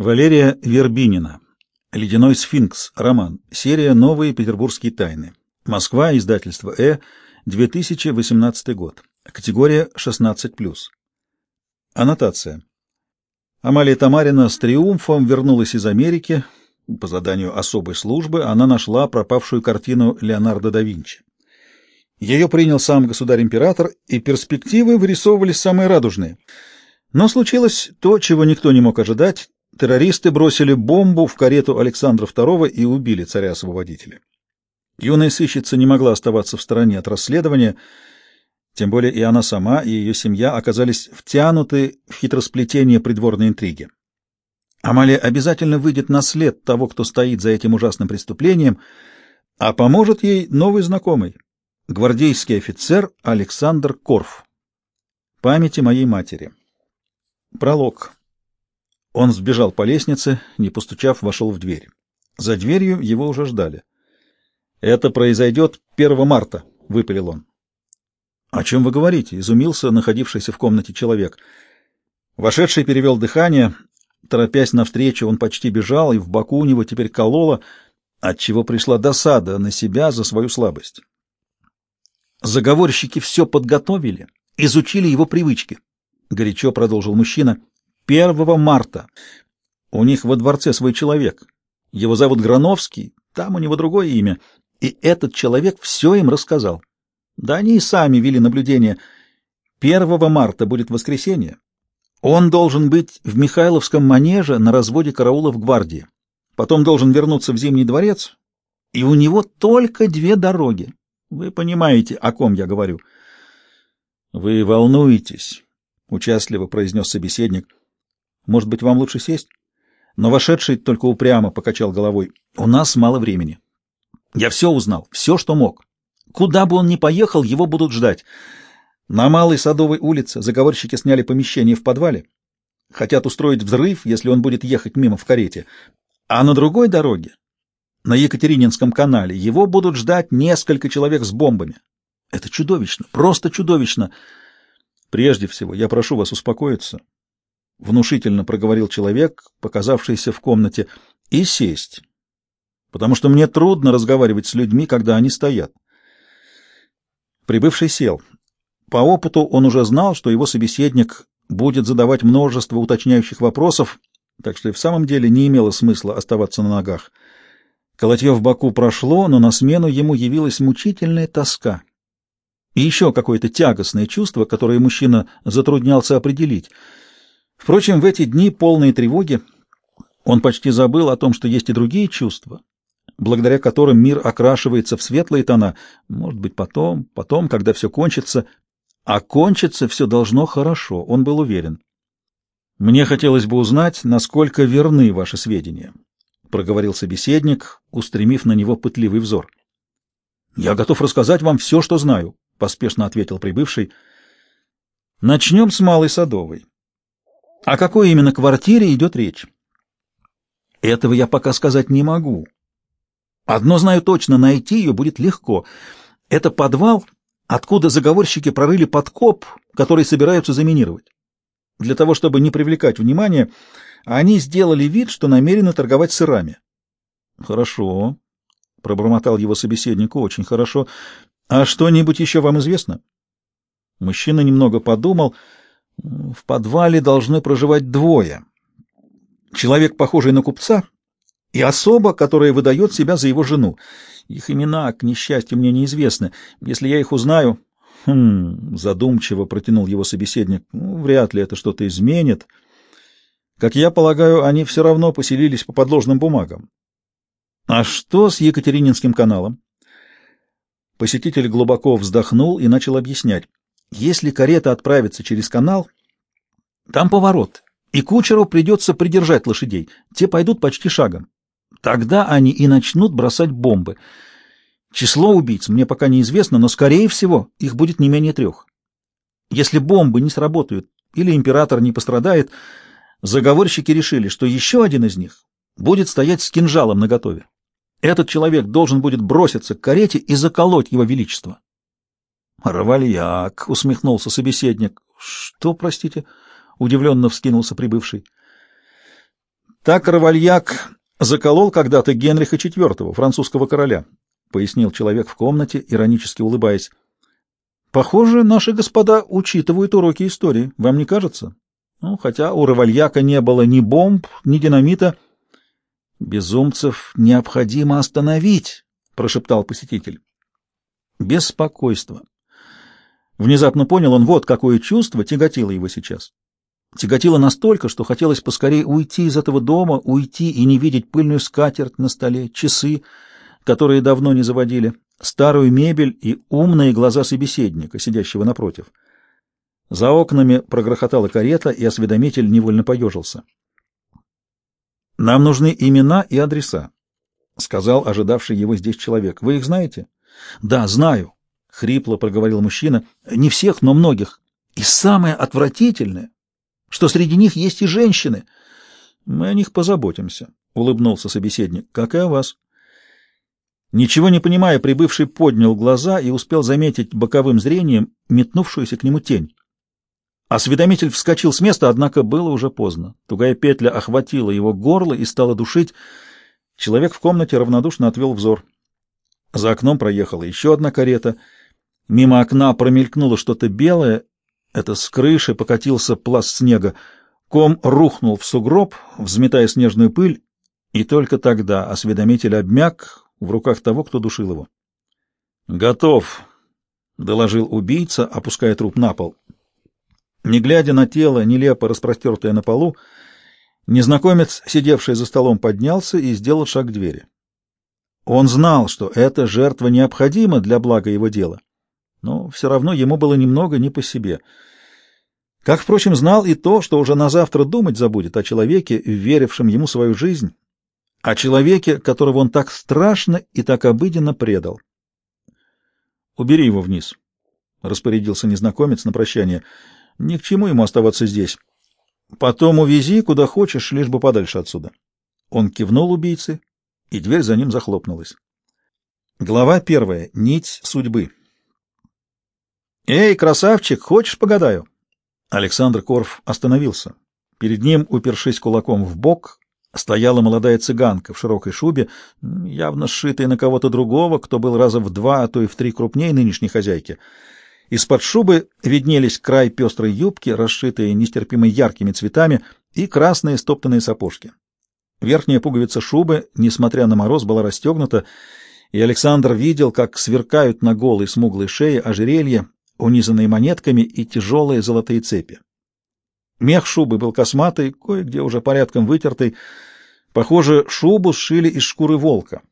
Валерия Вербинина. «Ледяной сфинкс». Роман. Серия «Новые петербургские тайны». Москва. Издательство «Э». 2018 год. Категория 16+. Аннотация. Амалия Тамарина с триумфом вернулась из Америки. По заданию особой службы она нашла пропавшую картину Леонардо да Винчи. Ее принял сам государь-император, и перспективы вырисовывались самые радужные. Но случилось то, чего никто не мог ожидать. Террористы бросили бомбу в карету Александра II и убили царя-освободителя. Юная сыщица не могла оставаться в стороне от расследования, тем более и она сама, и ее семья оказались втянуты в хитросплетение придворной интриги. Амалия обязательно выйдет на след того, кто стоит за этим ужасным преступлением, а поможет ей новый знакомый, гвардейский офицер Александр Корф. Памяти моей матери. Пролог. Он сбежал по лестнице, не постучав, вошел в дверь. За дверью его уже ждали. «Это произойдет 1 марта», — выпалил он. «О чем вы говорите?» — изумился находившийся в комнате человек. Вошедший перевел дыхание. Торопясь навстречу, он почти бежал, и в боку у него теперь кололо, отчего пришла досада на себя за свою слабость. Заговорщики все подготовили, изучили его привычки. Горячо продолжил мужчина. 1 марта. У них во дворце свой человек. Его зовут Грановский, там у него другое имя. И этот человек все им рассказал. Да они и сами вели наблюдение. 1 марта будет воскресенье. Он должен быть в Михайловском манеже на разводе караула в гвардии. Потом должен вернуться в Зимний дворец, и у него только две дороги. Вы понимаете, о ком я говорю. — Вы волнуетесь, — участливо произнес собеседник. — Может быть, вам лучше сесть? Но вошедший только упрямо покачал головой. — У нас мало времени. Я все узнал, все, что мог. Куда бы он ни поехал, его будут ждать. На Малой Садовой улице заговорщики сняли помещение в подвале. Хотят устроить взрыв, если он будет ехать мимо в карете. А на другой дороге, на Екатерининском канале, его будут ждать несколько человек с бомбами. Это чудовищно, просто чудовищно. Прежде всего, я прошу вас успокоиться, — внушительно проговорил человек, показавшийся в комнате, — и сесть, потому что мне трудно разговаривать с людьми, когда они стоят. Прибывший сел. По опыту он уже знал, что его собеседник будет задавать множество уточняющих вопросов, так что и в самом деле не имело смысла оставаться на ногах. Колотье в боку прошло, но на смену ему явилась мучительная тоска. И еще какое-то тягостное чувство, которое мужчина затруднялся определить. Впрочем, в эти дни полные тревоги он почти забыл о том, что есть и другие чувства, благодаря которым мир окрашивается в светлые тона, может быть, потом, потом, когда все кончится, а кончится все должно хорошо, он был уверен. Мне хотелось бы узнать, насколько верны ваши сведения, проговорил собеседник, устремив на него пытливый взор. Я готов рассказать вам все, что знаю, поспешно ответил прибывший. Начнем с Малой Садовой. О какой именно квартире идет речь? Этого я пока сказать не могу, Одно знаю точно, найти ее будет легко. Это подвал, откуда заговорщики прорыли подкоп, который собираются заминировать. Для того, чтобы не привлекать внимания, они сделали вид, что намерены торговать сырами. Хорошо, пробормотал его собеседник, очень хорошо. А что-нибудь еще вам известно? Мужчина немного подумал. В подвале должны проживать двое. Человек, похожий на купца, и особа, которая выдает себя за его жену. Их имена, к несчастью, мне неизвестны. Если я их узнаю... Хм, задумчиво протянул его собеседник. Ну, вряд ли это что-то изменит. Как я полагаю, они все равно поселились по подложным бумагам. А что с Екатерининским каналом? Посетитель глубоко вздохнул и начал объяснять. Если карета отправится через канал, там поворот, и кучеру придется придержать лошадей. Те пойдут почти шагом. Тогда они и начнут бросать бомбы. Число убийц мне пока неизвестно, но, скорее всего, их будет не менее трех. Если бомбы не сработают или император не пострадает, заговорщики решили, что еще один из них будет стоять с кинжалом наготове. Этот человек должен будет броситься к карете и заколоть его величество. «Равальяк!» — усмехнулся собеседник. «Что, простите?» — удивленно вскинулся прибывший. Так Равальяк заколол когда-то Генриха IV, французского короля, — пояснил человек в комнате, иронически улыбаясь. — Похоже, наши господа учитывают уроки истории, вам не кажется? Ну, хотя у Равальяка не было ни бомб, ни динамита. — Безумцев необходимо остановить, — прошептал посетитель. Беспокойство. Внезапно понял он, вот какое чувство тяготило его сейчас. Тяготило настолько, что хотелось поскорее уйти из этого дома, уйти и не видеть пыльную скатерть на столе, часы, которые давно не заводили, старую мебель и умные глаза собеседника, сидящего напротив. За окнами прогрохотала карета, и осведомитель невольно поежился. «Нам нужны имена и адреса», — сказал ожидавший его здесь человек. «Вы их знаете?» «Да, знаю», — хрипло проговорил мужчина. «Не всех, но многих. И самое отвратительное, что среди них есть и женщины. Мы о них позаботимся», — улыбнулся собеседник. «Как и о вас». Ничего не понимая, прибывший поднял глаза и успел заметить боковым зрением метнувшуюся к нему тень. Осведомитель вскочил с места, однако было уже поздно. Тугая петля охватила его горло и стала душить. Человек в комнате равнодушно отвел взор. За окном проехала еще одна карета. Мимо окна промелькнуло что-то белое. Это с крыши покатился пласт снега. Ком рухнул в сугроб, взметая снежную пыль, и только тогда осведомитель обмяк в руках того, кто душил его. «Готов», — доложил убийца, опуская труп на пол. Не глядя на тело, нелепо распростертое на полу, незнакомец, сидевший за столом, поднялся и сделал шаг к двери. Он знал, что эта жертва необходима для блага его дела, но все равно ему было немного не по себе. Как, впрочем, знал и то, что уже на завтра думать забудет о человеке, верившем ему свою жизнь, о человеке, которого он так страшно и так обыденно предал. «Убери его вниз», — распорядился незнакомец на прощание. «Ни к чему ему оставаться здесь. Потом увези куда хочешь, лишь бы подальше отсюда». Он кивнул убийце и дверь за ним захлопнулась. Глава первая. Нить судьбы. «Эй, красавчик, хочешь погадаю?» Александр Корф остановился. Перед ним, упершись кулаком в бок, стояла молодая цыганка в широкой шубе, явно сшитая на кого-то другого, кто был раза в два, а то и в три крупнее нынешней хозяйки. Из-под шубы виднелись край пестрой юбки, расшитые нестерпимо яркими цветами, и красные стоптанные сапожки. Верхняя пуговица шубы, несмотря на мороз, была расстегнута, и Александр видел, как сверкают на голой смуглой шее ожерелья, унизанные монетками и тяжелые золотые цепи. Мех шубы был косматый, кое-где уже порядком вытертый. Похоже, шубу сшили из шкуры волка.